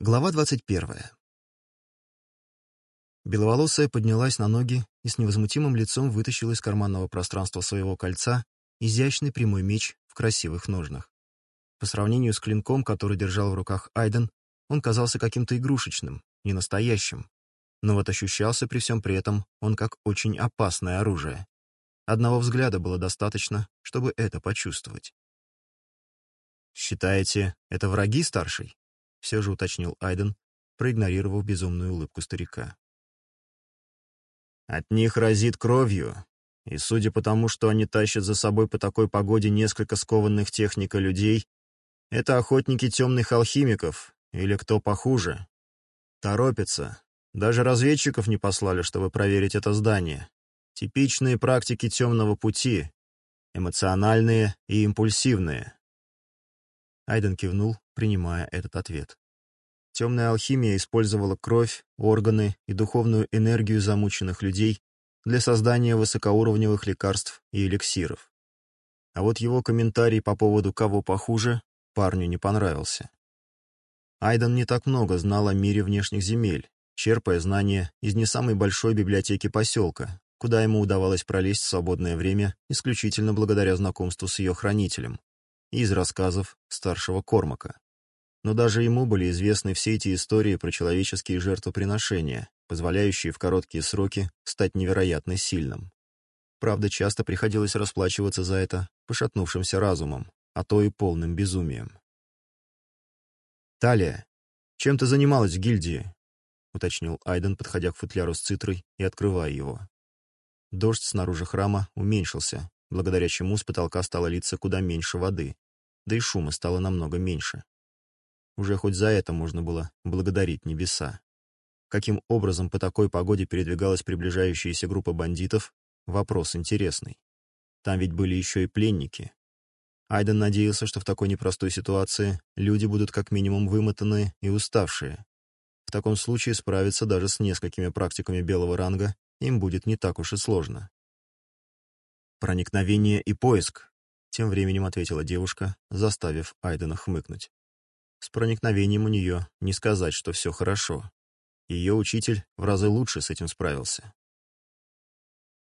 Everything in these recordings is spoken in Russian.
Глава 21. Беловолосая поднялась на ноги и с невозмутимым лицом вытащила из карманного пространства своего кольца изящный прямой меч в красивых ножнах. По сравнению с клинком, который держал в руках Айден, он казался каким-то игрушечным, ненастоящим. Но вот ощущался при всем при этом он как очень опасное оружие. Одного взгляда было достаточно, чтобы это почувствовать. «Считаете, это враги старший? все же уточнил Айден, проигнорировав безумную улыбку старика. «От них разит кровью, и судя по тому, что они тащат за собой по такой погоде несколько скованных техника людей, это охотники темных алхимиков, или кто похуже. Торопятся. Даже разведчиков не послали, чтобы проверить это здание. Типичные практики темного пути, эмоциональные и импульсивные». Айден кивнул, принимая этот ответ. Темная алхимия использовала кровь, органы и духовную энергию замученных людей для создания высокоуровневых лекарств и эликсиров. А вот его комментарий по поводу «кого похуже» парню не понравился. Айден не так много знал о мире внешних земель, черпая знания из не самой большой библиотеки поселка, куда ему удавалось пролезть в свободное время исключительно благодаря знакомству с ее хранителем и из рассказов старшего Кормака. Но даже ему были известны все эти истории про человеческие жертвоприношения, позволяющие в короткие сроки стать невероятно сильным. Правда, часто приходилось расплачиваться за это пошатнувшимся разумом, а то и полным безумием. «Талия, чем ты занималась в гильдии?» — уточнил Айден, подходя к футляру с цитрой и открывая его. Дождь снаружи храма уменьшился, благодаря чему с потолка стало литься куда меньше воды, да и шума стало намного меньше. Уже хоть за это можно было благодарить небеса. Каким образом по такой погоде передвигалась приближающаяся группа бандитов, вопрос интересный. Там ведь были еще и пленники. Айден надеялся, что в такой непростой ситуации люди будут как минимум вымотанные и уставшие. В таком случае справиться даже с несколькими практиками белого ранга им будет не так уж и сложно. «Проникновение и поиск», — тем временем ответила девушка, заставив Айдена хмыкнуть. С проникновением у нее не сказать, что все хорошо. Ее учитель в разы лучше с этим справился.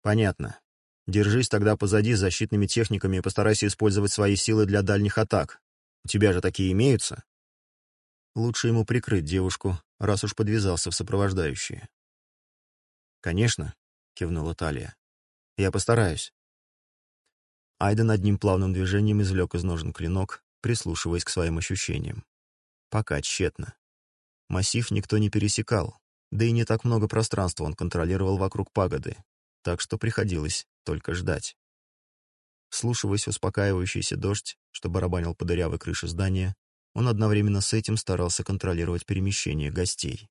Понятно. Держись тогда позади с защитными техниками и постарайся использовать свои силы для дальних атак. У тебя же такие имеются. Лучше ему прикрыть девушку, раз уж подвязался в сопровождающие. «Конечно», — кивнула Талия. «Я постараюсь». Айден одним плавным движением извлек из ножен клинок, прислушиваясь к своим ощущениям. Пока тщетно. Массив никто не пересекал, да и не так много пространства он контролировал вокруг пагоды, так что приходилось только ждать. Слушиваясь успокаивающийся дождь, что барабанил по дырявой крыше здания, он одновременно с этим старался контролировать перемещение гостей.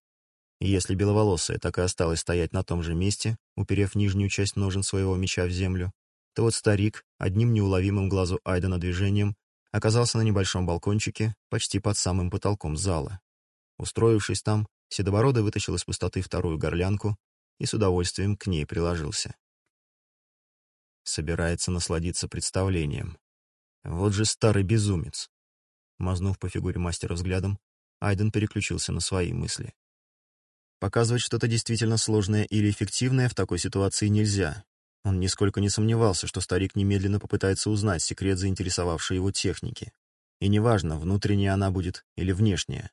И если беловолосая так и осталась стоять на том же месте, уперев нижнюю часть ножен своего меча в землю, то вот старик, одним неуловимым глазу Айдена движением, оказался на небольшом балкончике, почти под самым потолком зала. Устроившись там, Седобородый вытащил из пустоты вторую горлянку и с удовольствием к ней приложился. Собирается насладиться представлением. Вот же старый безумец. Мазнув по фигуре мастера взглядом, Айден переключился на свои мысли. Показывать что-то действительно сложное или эффективное в такой ситуации нельзя, он нисколько не сомневался, что старик немедленно попытается узнать секрет заинтересовавшей его техники. И неважно, внутренняя она будет или внешняя.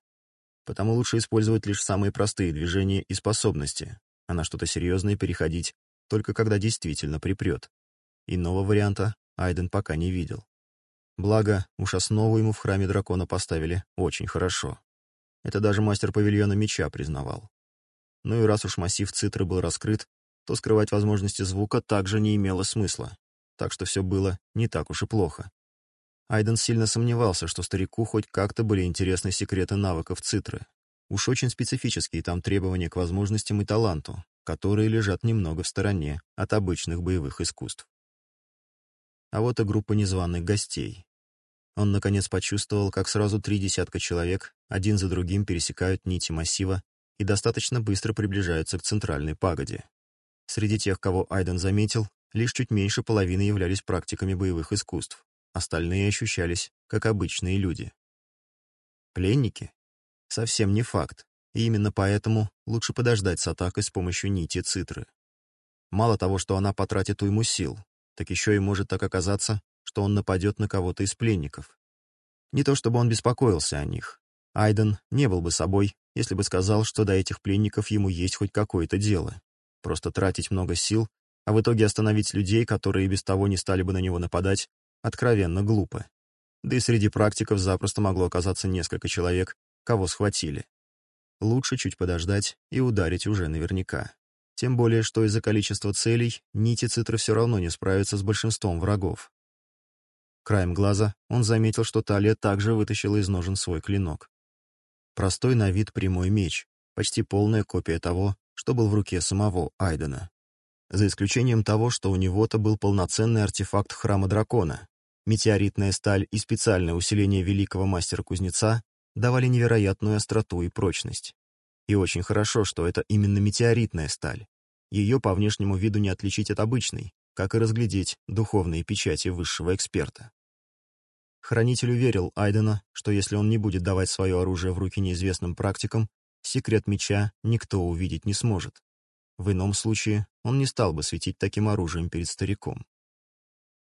Потому лучше использовать лишь самые простые движения и способности, а на что-то серьезное переходить только когда действительно припрет. Иного варианта Айден пока не видел. Благо, уж основу ему в храме дракона поставили очень хорошо. Это даже мастер павильона меча признавал. Ну и раз уж массив цитры был раскрыт, то скрывать возможности звука также не имело смысла, так что все было не так уж и плохо. Айден сильно сомневался, что старику хоть как-то были интересны секреты навыков цитры. Уж очень специфические там требования к возможностям и таланту, которые лежат немного в стороне от обычных боевых искусств. А вот и группа незваных гостей. Он, наконец, почувствовал, как сразу три десятка человек один за другим пересекают нити массива и достаточно быстро приближаются к центральной пагоде. Среди тех, кого Айден заметил, лишь чуть меньше половины являлись практиками боевых искусств. Остальные ощущались, как обычные люди. Пленники? Совсем не факт, и именно поэтому лучше подождать с атакой с помощью нити цитры. Мало того, что она потратит уйму сил, так еще и может так оказаться, что он нападет на кого-то из пленников. Не то чтобы он беспокоился о них. Айден не был бы собой, если бы сказал, что до этих пленников ему есть хоть какое-то дело. Просто тратить много сил, а в итоге остановить людей, которые без того не стали бы на него нападать, откровенно глупо. Да и среди практиков запросто могло оказаться несколько человек, кого схватили. Лучше чуть подождать и ударить уже наверняка. Тем более, что из-за количества целей нити цитра все равно не справятся с большинством врагов. Краем глаза он заметил, что Талия также вытащила из ножен свой клинок. Простой на вид прямой меч, почти полная копия того, что был в руке самого Айдена. За исключением того, что у него-то был полноценный артефакт храма дракона. Метеоритная сталь и специальное усиление великого мастера-кузнеца давали невероятную остроту и прочность. И очень хорошо, что это именно метеоритная сталь. Ее по внешнему виду не отличить от обычной, как и разглядеть духовные печати высшего эксперта. Хранитель уверил Айдена, что если он не будет давать свое оружие в руки неизвестным практикам, Секрет меча никто увидеть не сможет. В ином случае он не стал бы светить таким оружием перед стариком.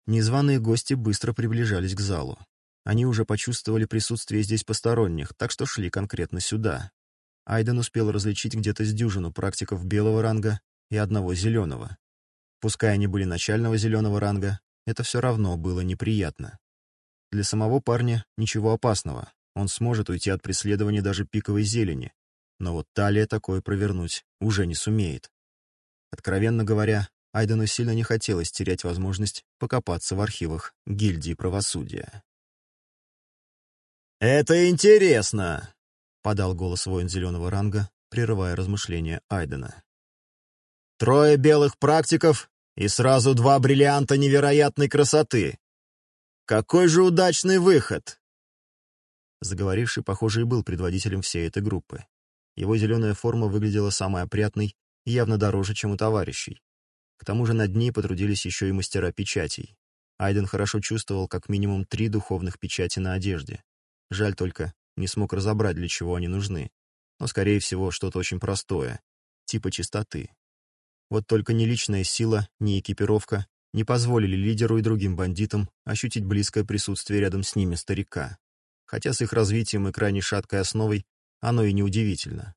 Незваные гости быстро приближались к залу. Они уже почувствовали присутствие здесь посторонних, так что шли конкретно сюда. Айден успел различить где-то с дюжину практиков белого ранга и одного зеленого. Пускай они были начального зеленого ранга, это все равно было неприятно. Для самого парня ничего опасного, он сможет уйти от преследования даже пиковой зелени, но вот Талия такое провернуть уже не сумеет. Откровенно говоря, Айдену сильно не хотелось терять возможность покопаться в архивах гильдии правосудия. «Это интересно!» — подал голос воин зеленого ранга, прерывая размышления Айдена. «Трое белых практиков и сразу два бриллианта невероятной красоты. Какой же удачный выход!» Заговоривший, похоже, и был предводителем всей этой группы. Его зеленая форма выглядела самой опрятной и явно дороже, чем у товарищей. К тому же над ней потрудились еще и мастера печатей. Айден хорошо чувствовал как минимум три духовных печати на одежде. Жаль только, не смог разобрать, для чего они нужны. Но, скорее всего, что-то очень простое, типа чистоты. Вот только ни личная сила, ни экипировка не позволили лидеру и другим бандитам ощутить близкое присутствие рядом с ними старика. Хотя с их развитием и крайне шаткой основой оно и неудивительно.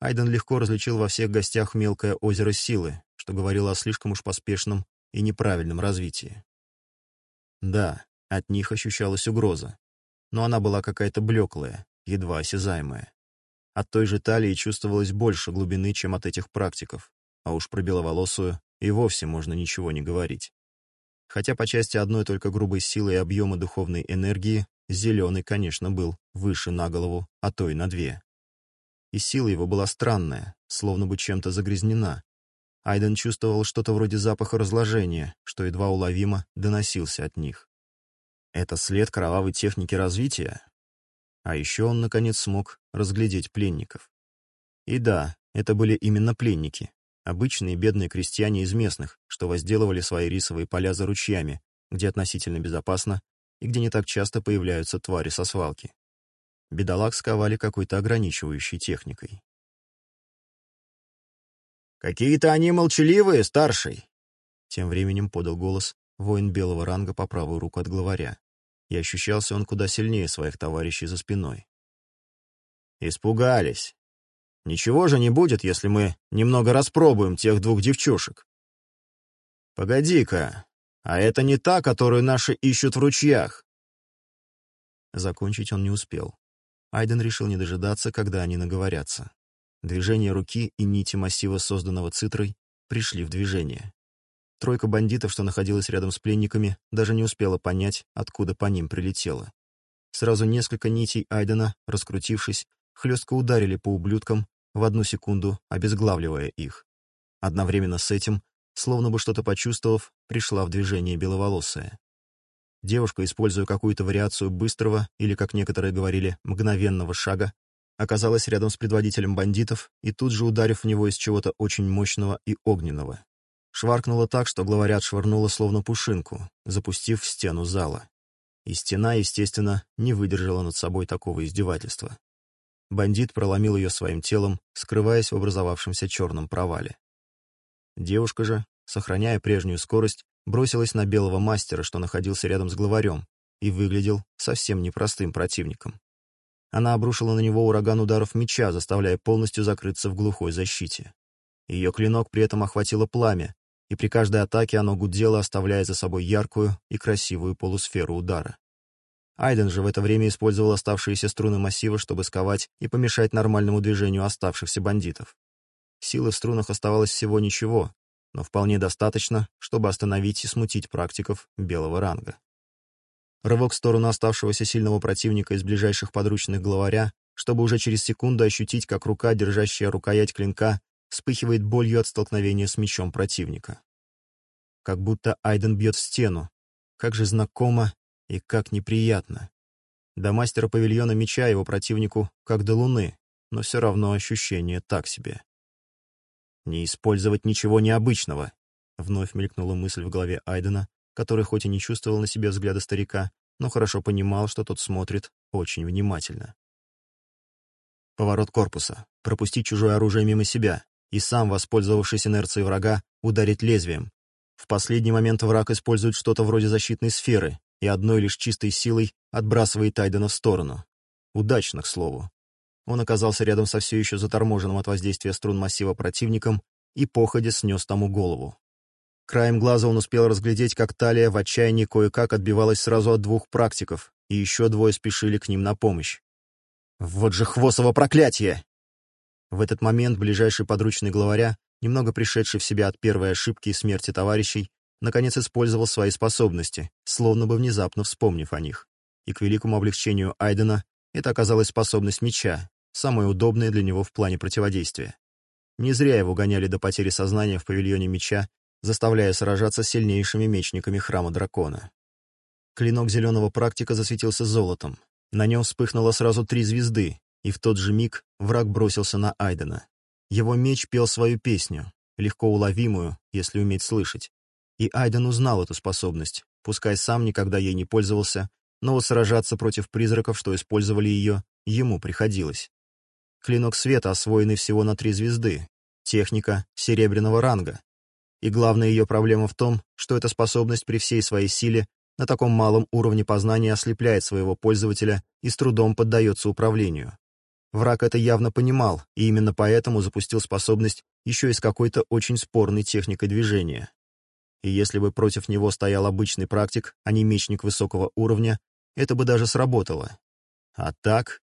Айден легко различил во всех гостях мелкое озеро силы, что говорило о слишком уж поспешном и неправильном развитии. Да, от них ощущалась угроза, но она была какая-то блеклая, едва осязаемая. От той же талии чувствовалось больше глубины, чем от этих практиков, а уж про беловолосую и вовсе можно ничего не говорить. Хотя по части одной только грубой силы и объема духовной энергии Зеленый, конечно, был выше на голову, а то и на две. И сила его была странная, словно бы чем-то загрязнена. Айден чувствовал что-то вроде запаха разложения, что едва уловимо доносился от них. Это след кровавой техники развития. А еще он, наконец, смог разглядеть пленников. И да, это были именно пленники, обычные бедные крестьяне из местных, что возделывали свои рисовые поля за ручьями, где относительно безопасно и где не так часто появляются твари со свалки. Бедолаг сковали какой-то ограничивающей техникой. «Какие-то они молчаливые, старший!» Тем временем подал голос воин белого ранга по правую руку от главаря, и ощущался он куда сильнее своих товарищей за спиной. «Испугались. Ничего же не будет, если мы немного распробуем тех двух девчушек». «Погоди-ка, а это не та, которую наши ищут в ручьях. Закончить он не успел. Айден решил не дожидаться, когда они наговорятся. Движение руки и нити массива, созданного цитрой, пришли в движение. Тройка бандитов, что находилась рядом с пленниками, даже не успела понять, откуда по ним прилетело. Сразу несколько нитей Айдена, раскрутившись, хлестко ударили по ублюдкам, в одну секунду обезглавливая их. Одновременно с этим Словно бы что-то почувствовав, пришла в движение беловолосая. Девушка, используя какую-то вариацию быстрого или, как некоторые говорили, мгновенного шага, оказалась рядом с предводителем бандитов и тут же, ударив в него из чего-то очень мощного и огненного, шваркнула так, что главаря отшвырнула словно пушинку, запустив в стену зала. И стена, естественно, не выдержала над собой такого издевательства. Бандит проломил ее своим телом, скрываясь в образовавшемся черном провале. Девушка же, сохраняя прежнюю скорость, бросилась на белого мастера, что находился рядом с главарем, и выглядел совсем непростым противником. Она обрушила на него ураган ударов меча, заставляя полностью закрыться в глухой защите. Ее клинок при этом охватило пламя, и при каждой атаке оно гудело, оставляя за собой яркую и красивую полусферу удара. Айден же в это время использовал оставшиеся струны массива, чтобы сковать и помешать нормальному движению оставшихся бандитов. Силы в струнах оставалось всего ничего, но вполне достаточно, чтобы остановить и смутить практиков белого ранга. Рывок в сторону оставшегося сильного противника из ближайших подручных главаря, чтобы уже через секунду ощутить, как рука, держащая рукоять клинка, вспыхивает болью от столкновения с мечом противника. Как будто Айден бьет в стену. Как же знакомо и как неприятно. До мастера павильона меча его противнику как до луны, но все равно ощущение так себе. Не использовать ничего необычного. Вновь мелькнула мысль в голове Айдена, который хоть и не чувствовал на себе взгляда старика, но хорошо понимал, что тот смотрит очень внимательно. Поворот корпуса. Пропустить чужое оружие мимо себя и сам, воспользовавшись инерцией врага, ударить лезвием. В последний момент враг использует что-то вроде защитной сферы и одной лишь чистой силой отбрасывает Айдена в сторону. Удачно, к слову. Он оказался рядом со все еще заторможенным от воздействия струн массива противником и походе снес тому голову. Краем глаза он успел разглядеть, как талия в отчаянии кое-как отбивалась сразу от двух практиков, и еще двое спешили к ним на помощь. «Вот же Хвосово проклятие!» В этот момент ближайший подручный главаря, немного пришедший в себя от первой ошибки и смерти товарищей, наконец использовал свои способности, словно бы внезапно вспомнив о них. И к великому облегчению Айдена это оказалась способность меча, самые удобные для него в плане противодействия. Не зря его гоняли до потери сознания в павильоне меча, заставляя сражаться с сильнейшими мечниками храма дракона. Клинок зеленого практика засветился золотом. На нем вспыхнуло сразу три звезды, и в тот же миг враг бросился на Айдена. Его меч пел свою песню, легко уловимую, если уметь слышать. И Айден узнал эту способность, пускай сам никогда ей не пользовался, но сражаться против призраков, что использовали ее, ему приходилось клинок света, освоенный всего на три звезды, техника серебряного ранга. И главная ее проблема в том, что эта способность при всей своей силе на таком малом уровне познания ослепляет своего пользователя и с трудом поддается управлению. Враг это явно понимал, и именно поэтому запустил способность еще и с какой-то очень спорной техникой движения. И если бы против него стоял обычный практик, а не мечник высокого уровня, это бы даже сработало. А так...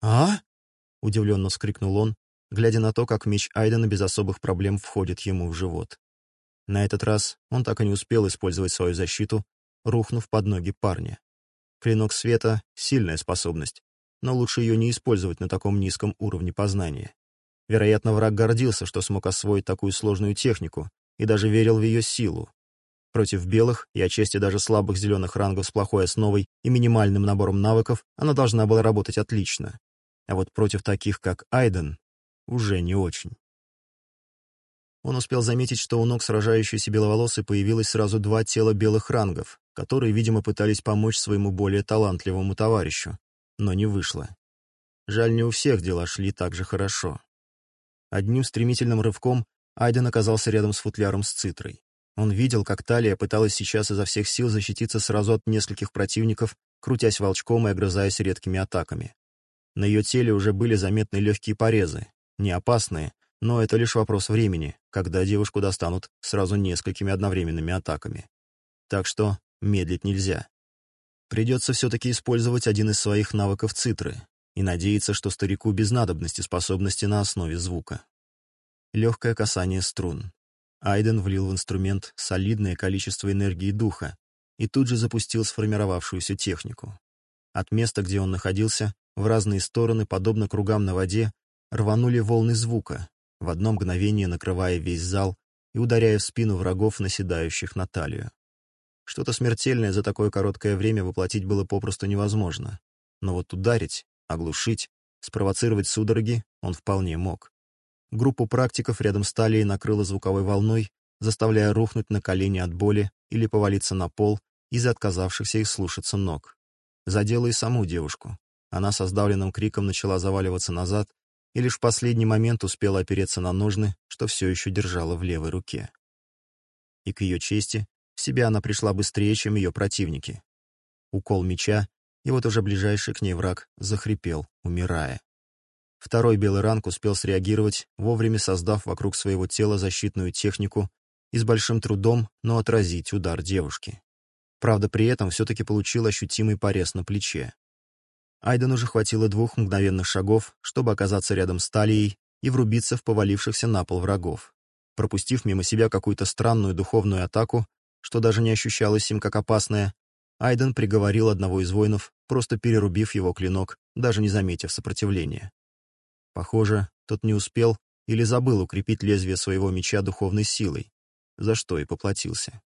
«А?» — удивленно вскрикнул он, глядя на то, как меч Айдена без особых проблем входит ему в живот. На этот раз он так и не успел использовать свою защиту, рухнув под ноги парня. Клинок света — сильная способность, но лучше ее не использовать на таком низком уровне познания. Вероятно, враг гордился, что смог освоить такую сложную технику и даже верил в ее силу. Против белых и отчасти даже слабых зеленых рангов с плохой основой и минимальным набором навыков она должна была работать отлично а вот против таких, как Айден, уже не очень. Он успел заметить, что у ног сражающейся беловолосы появилось сразу два тела белых рангов, которые, видимо, пытались помочь своему более талантливому товарищу, но не вышло. Жаль, не у всех дела шли так же хорошо. Одним стремительным рывком Айден оказался рядом с футляром с цитрой. Он видел, как Талия пыталась сейчас изо всех сил защититься сразу от нескольких противников, крутясь волчком и огрызаясь редкими атаками. На ее теле уже были заметны легкие порезы, не опасные, но это лишь вопрос времени, когда девушку достанут сразу несколькими одновременными атаками. Так что медлить нельзя. Придется все-таки использовать один из своих навыков цитры и надеяться, что старику без надобности способности на основе звука. Легкое касание струн. Айден влил в инструмент солидное количество энергии духа и тут же запустил сформировавшуюся технику. От места, где он находился, в разные стороны, подобно кругам на воде, рванули волны звука, в одно мгновение накрывая весь зал и ударяя в спину врагов, наседающих на талию. Что-то смертельное за такое короткое время воплотить было попросту невозможно. Но вот ударить, оглушить, спровоцировать судороги он вполне мог. Группу практиков рядом с талией накрыло звуковой волной, заставляя рухнуть на колени от боли или повалиться на пол из-за отказавшихся их слушаться ног. Задело и саму девушку. Она со сдавленным криком начала заваливаться назад и лишь в последний момент успела опереться на ножны, что все еще держала в левой руке. И к ее чести, в себя она пришла быстрее, чем ее противники. Укол меча, и вот уже ближайший к ней враг захрипел, умирая. Второй белый ранг успел среагировать, вовремя создав вокруг своего тела защитную технику и с большим трудом, но отразить удар девушки. Правда, при этом все-таки получил ощутимый порез на плече. Айден уже хватило двух мгновенных шагов, чтобы оказаться рядом с Талией и врубиться в повалившихся на пол врагов, пропустив мимо себя какую-то странную духовную атаку, что даже не ощущалось им как опасное, Айден приговорил одного из воинов, просто перерубив его клинок, даже не заметив сопротивления. Похоже, тот не успел или забыл укрепить лезвие своего меча духовной силой, за что и поплатился.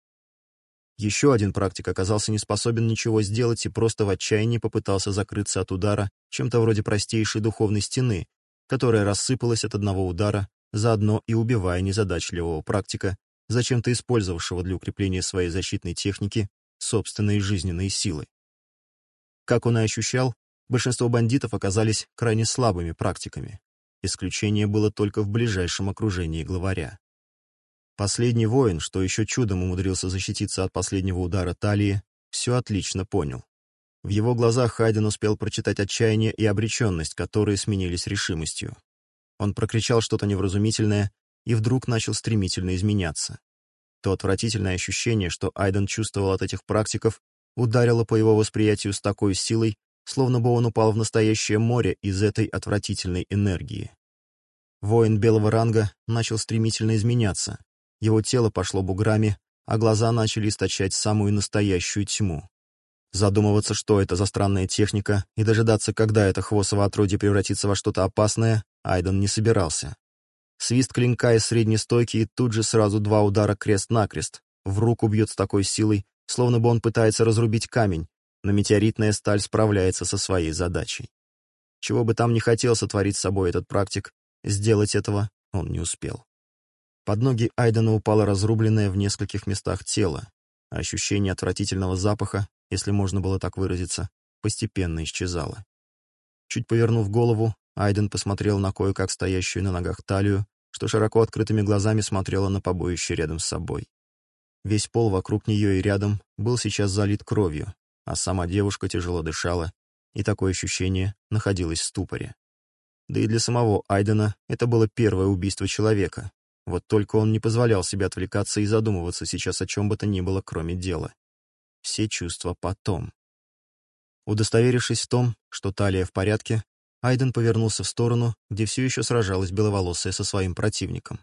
Еще один практик оказался не способен ничего сделать и просто в отчаянии попытался закрыться от удара чем-то вроде простейшей духовной стены, которая рассыпалась от одного удара, заодно и убивая незадачливого практика, зачем-то использовавшего для укрепления своей защитной техники собственные жизненные силы. Как он и ощущал, большинство бандитов оказались крайне слабыми практиками. Исключение было только в ближайшем окружении главаря. Последний воин, что еще чудом умудрился защититься от последнего удара талии, все отлично понял. В его глазах Хайден успел прочитать отчаяние и обреченность, которые сменились решимостью. Он прокричал что-то невразумительное и вдруг начал стремительно изменяться. То отвратительное ощущение, что Айден чувствовал от этих практиков, ударило по его восприятию с такой силой, словно бы он упал в настоящее море из этой отвратительной энергии. Воин белого ранга начал стремительно изменяться, его тело пошло буграми, а глаза начали источать самую настоящую тьму. Задумываться, что это за странная техника, и дожидаться, когда это хвосово отродье превратится во что-то опасное, Айден не собирался. Свист клинка из средней стойки и тут же сразу два удара крест-накрест. В руку бьет с такой силой, словно бы он пытается разрубить камень, но метеоритная сталь справляется со своей задачей. Чего бы там ни хотел сотворить с собой этот практик, сделать этого он не успел. Под ноги Айдена упало разрубленное в нескольких местах тело, а ощущение отвратительного запаха, если можно было так выразиться, постепенно исчезало. Чуть повернув голову, Айден посмотрел на кое-как стоящую на ногах талию, что широко открытыми глазами смотрела на побоище рядом с собой. Весь пол вокруг нее и рядом был сейчас залит кровью, а сама девушка тяжело дышала, и такое ощущение находилось в ступоре. Да и для самого Айдена это было первое убийство человека, вот только он не позволял себе отвлекаться и задумываться сейчас о чем бы то ни было, кроме дела. Все чувства потом. Удостоверившись в том, что талия в порядке, Айден повернулся в сторону, где все еще сражалась беловолосая со своим противником.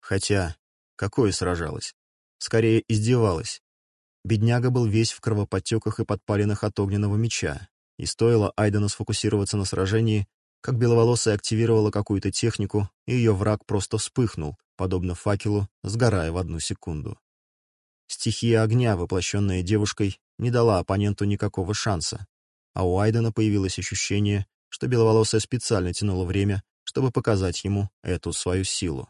Хотя, какое сражалась? Скорее, издевалась. Бедняга был весь в кровоподтеках и подпалинах от огненного меча, и стоило Айдену сфокусироваться на сражении, как беловолосая активировала какую-то технику, и ее враг просто вспыхнул, подобно факелу, сгорая в одну секунду. Стихия огня, воплощенная девушкой, не дала оппоненту никакого шанса, а у Айдена появилось ощущение, что беловолосая специально тянула время, чтобы показать ему эту свою силу.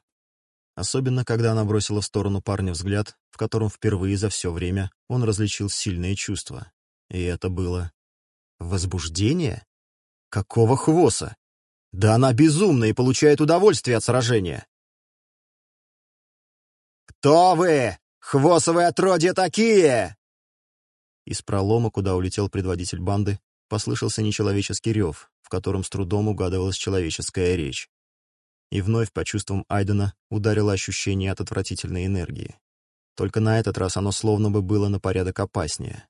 Особенно, когда она бросила в сторону парня взгляд, в котором впервые за все время он различил сильные чувства. И это было... Возбуждение? Какого хвоса? Да она безумна и получает удовольствие от сражения. Кто вы, хвосовые отродья такие?» Из пролома, куда улетел предводитель банды, послышался нечеловеческий рев, в котором с трудом угадывалась человеческая речь. И вновь по чувствам Айдена ударило ощущение от отвратительной энергии. Только на этот раз оно словно бы было на порядок опаснее.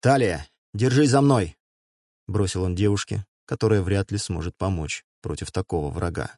«Талия, держись за мной!» — бросил он девушке, которая вряд ли сможет помочь против такого врага.